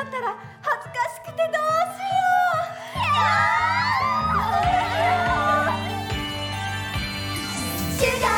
かったら恥ずかしくてどうしよう。シュ